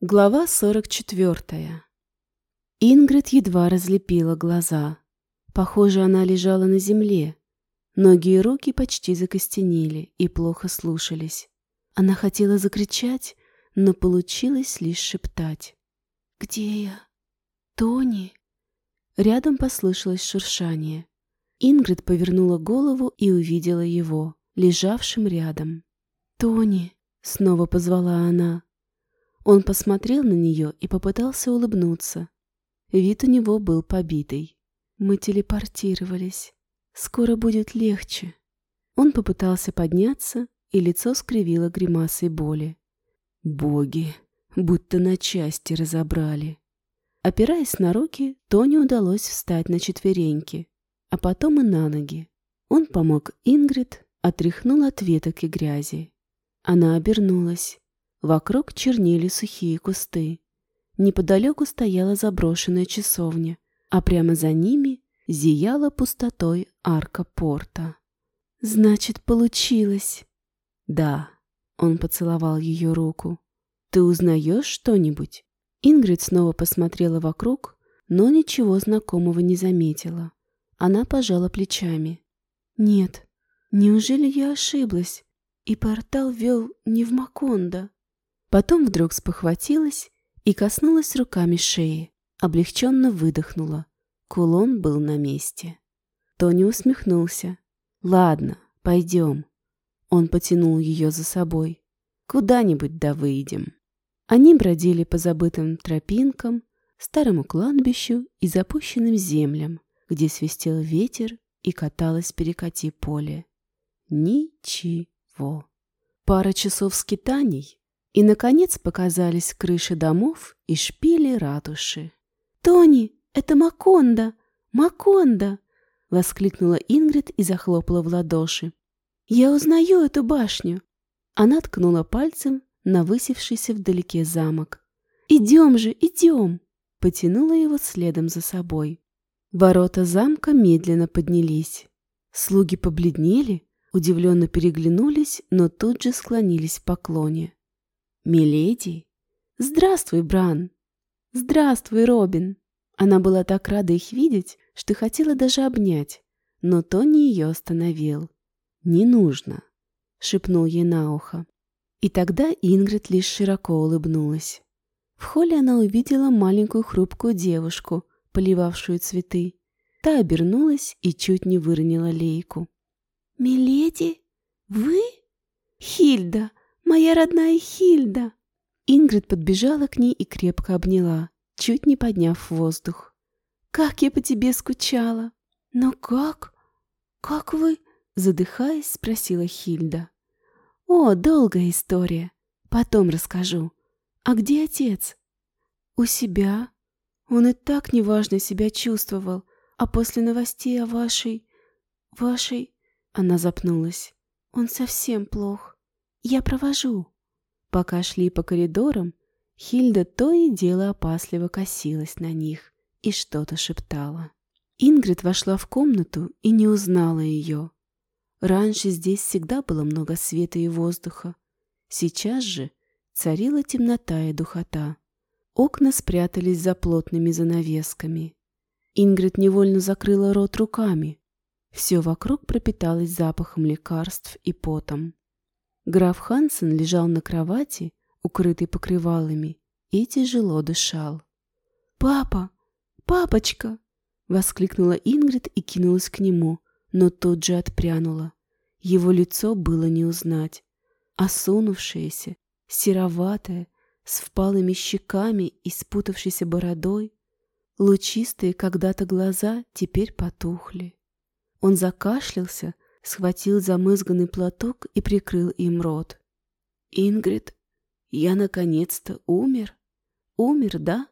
Глава 44. Ингрид едва разлепила глаза. Похоже, она лежала на земле. Ноги и руки почти закостенели и плохо слушались. Она хотела закричать, но получилось лишь шептать. «Где я? Тони?» Рядом послышалось шуршание. Ингрид повернула голову и увидела его, лежавшим рядом. «Тони!» — снова позвала она. Он посмотрел на нее и попытался улыбнуться. Вид у него был побитый. Мы телепортировались. Скоро будет легче. Он попытался подняться, и лицо скривило гримасой боли. Боги, будто на части разобрали. Опираясь на руки, Тони удалось встать на четвереньки, а потом и на ноги. Он помог Ингрид, отряхнул от веток и грязи. Она обернулась. Вокруг чернели сухие кусты. Неподалеку стояла заброшенная часовня, а прямо за ними зияла пустотой арка порта. «Значит, получилось!» «Да», — он поцеловал ее руку. «Ты узнаешь что-нибудь?» Ингрид снова посмотрела вокруг, но ничего знакомого не заметила. Она пожала плечами. «Нет, неужели я ошиблась, и портал вел не в Макондо?» Потом вдруг спохватилась и коснулась руками шеи, облегченно выдохнула. Кулон был на месте. Тони усмехнулся. «Ладно, пойдем». Он потянул ее за собой. «Куда-нибудь да выйдем». Они бродили по забытым тропинкам, старому кладбищу и запущенным землям, где свистел ветер и каталось перекати поле. Ничего. Пара часов скитаний, и, наконец, показались крыши домов и шпили ратуши. «Тони, это Маконда! Маконда!» — воскликнула Ингрид и захлопала в ладоши. «Я узнаю эту башню!» Она ткнула пальцем на высевшийся вдалеке замок. «Идем же, идем!» — потянула его следом за собой. Ворота замка медленно поднялись. Слуги побледнели, удивленно переглянулись, но тут же склонились в поклоне. «Миледи?» «Здравствуй, Бран!» «Здравствуй, Робин!» Она была так рада их видеть, что хотела даже обнять, но Тони ее остановил. «Не нужно», — шепнул ей на ухо. И тогда Ингрид лишь широко улыбнулась. В холле она увидела маленькую хрупкую девушку, поливавшую цветы. Та обернулась и чуть не выронила лейку. «Миледи? Вы? Хильда, Моя родная Хильда!» Ингрид подбежала к ней и крепко обняла, чуть не подняв воздух. «Как я по тебе скучала!» «Но как? Как вы?» Задыхаясь, спросила Хильда. «О, долгая история. Потом расскажу. А где отец?» «У себя. Он и так неважно себя чувствовал. А после новостей о вашей... вашей...» Она запнулась. «Он совсем плох. Я провожу». Пока шли по коридорам, Хильда то и дело опасливо косилась на них и что-то шептала. Ингрид вошла в комнату и не узнала ее. Раньше здесь всегда было много света и воздуха. Сейчас же царила темнота и духота. Окна спрятались за плотными занавесками. Ингрид невольно закрыла рот руками. Все вокруг пропиталось запахом лекарств и потом. Граф Хансен лежал на кровати, укрытый покрывалами, и тяжело дышал. «Папа! Папочка!» — воскликнула Ингрид и кинулась к нему, но тут же отпрянула. Его лицо было не узнать. Осунувшееся, сероватое, с впалыми щеками и спутавшейся бородой, лучистые когда-то глаза теперь потухли. Он закашлялся, схватил замызганный платок и прикрыл им рот. «Ингрид, я наконец-то умер?» «Умер, да?»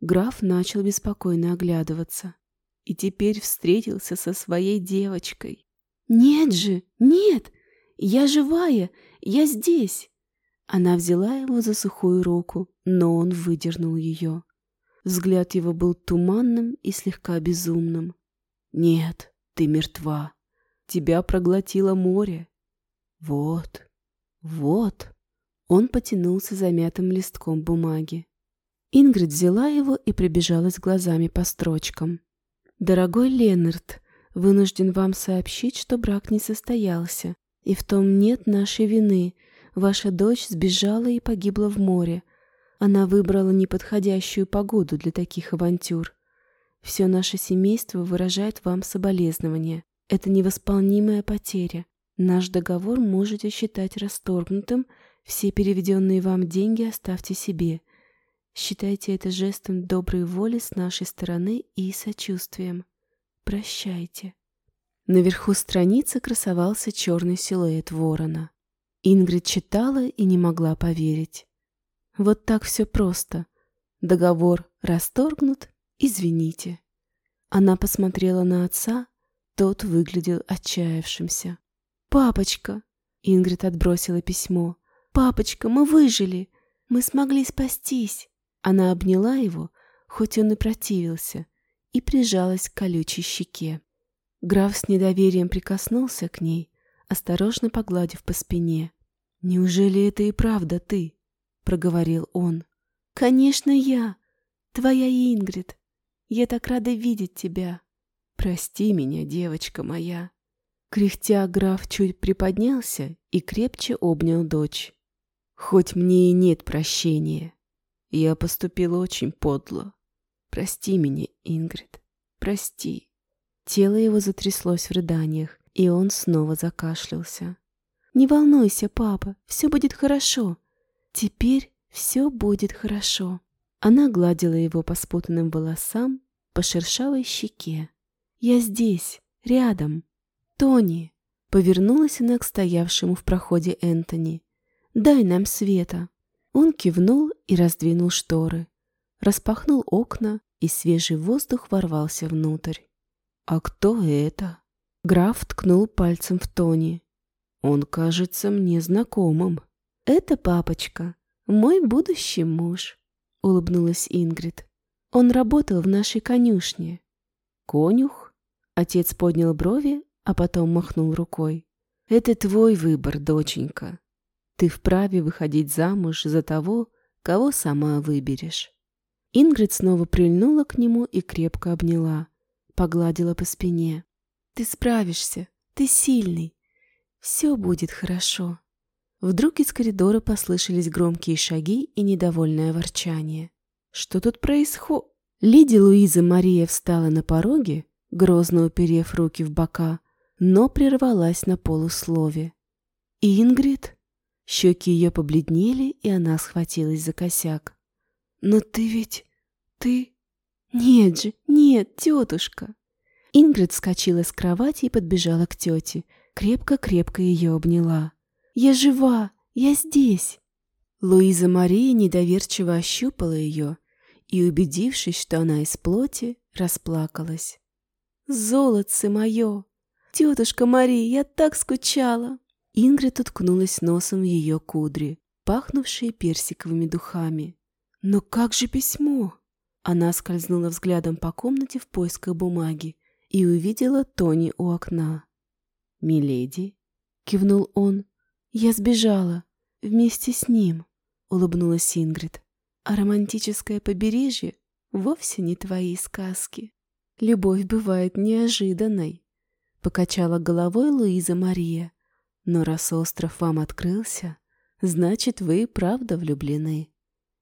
Граф начал беспокойно оглядываться. И теперь встретился со своей девочкой. «Нет же, нет! Я живая! Я здесь!» Она взяла его за сухую руку, но он выдернул ее. Взгляд его был туманным и слегка безумным. «Нет, ты мертва!» Тебя проглотило море. Вот, вот. Он потянулся за мятым листком бумаги. Ингрид взяла его и пробежалась глазами по строчкам. «Дорогой Ленард, вынужден вам сообщить, что брак не состоялся, и в том нет нашей вины. Ваша дочь сбежала и погибла в море. Она выбрала неподходящую погоду для таких авантюр. Все наше семейство выражает вам соболезнования. Это невосполнимая потеря. Наш договор можете считать расторгнутым, все переведенные вам деньги оставьте себе. Считайте это жестом доброй воли с нашей стороны и сочувствием. Прощайте. Наверху страницы красовался черный силуэт ворона. Ингрид читала и не могла поверить. Вот так все просто. Договор расторгнут, извините. Она посмотрела на отца, тот выглядел отчаявшимся. «Папочка!» Ингрид отбросила письмо. «Папочка, мы выжили! Мы смогли спастись!» Она обняла его, хоть он и противился, и прижалась к колючей щеке. Граф с недоверием прикоснулся к ней, осторожно погладив по спине. «Неужели это и правда ты?» — проговорил он. «Конечно, я! Твоя Ингрид! Я так рада видеть тебя!» «Прости меня, девочка моя!» Кряхтя граф чуть приподнялся и крепче обнял дочь. «Хоть мне и нет прощения, я поступил очень подло. Прости меня, Ингрид, прости!» Тело его затряслось в рыданиях, и он снова закашлялся. «Не волнуйся, папа, все будет хорошо. Теперь все будет хорошо». Она гладила его по спутанным волосам, по шершавой щеке. «Я здесь, рядом. Тони!» Повернулась она к стоявшему в проходе Энтони. «Дай нам света!» Он кивнул и раздвинул шторы. Распахнул окна, и свежий воздух ворвался внутрь. «А кто это?» Граф ткнул пальцем в Тони. «Он кажется мне знакомым». «Это папочка, мой будущий муж», — улыбнулась Ингрид. «Он работал в нашей конюшне». «Конюх?» Отец поднял брови, а потом махнул рукой. «Это твой выбор, доченька. Ты вправе выходить замуж за того, кого сама выберешь». Ингрид снова прильнула к нему и крепко обняла, погладила по спине. «Ты справишься, ты сильный. Все будет хорошо». Вдруг из коридора послышались громкие шаги и недовольное ворчание. «Что тут происходит?» Леди Луиза Мария встала на пороге, грозно уперев руки в бока, но прервалась на полуслове. «Ингрид?» Щеки ее побледнели, и она схватилась за косяк. «Но ты ведь... ты...» «Нет же, нет, тетушка!» Ингрид вскочила с кровати и подбежала к тете, крепко-крепко ее обняла. «Я жива! Я здесь!» Луиза Мария недоверчиво ощупала ее и, убедившись, что она из плоти, расплакалась. Золотце мое! Тетушка Мария, я так скучала!» Ингрид уткнулась носом в ее кудри, пахнувшие персиковыми духами. «Но как же письмо?» Она скользнула взглядом по комнате в поисках бумаги и увидела Тони у окна. «Миледи?» — кивнул он. «Я сбежала. Вместе с ним», — улыбнулась Ингрид. «А романтическое побережье вовсе не твои сказки». Любовь бывает неожиданной, покачала головой Луиза Мария. Но раз остров вам открылся, значит, вы правда влюблены.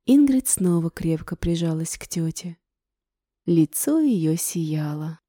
Ингрид снова крепко прижалась к тете. Лицо ее сияло.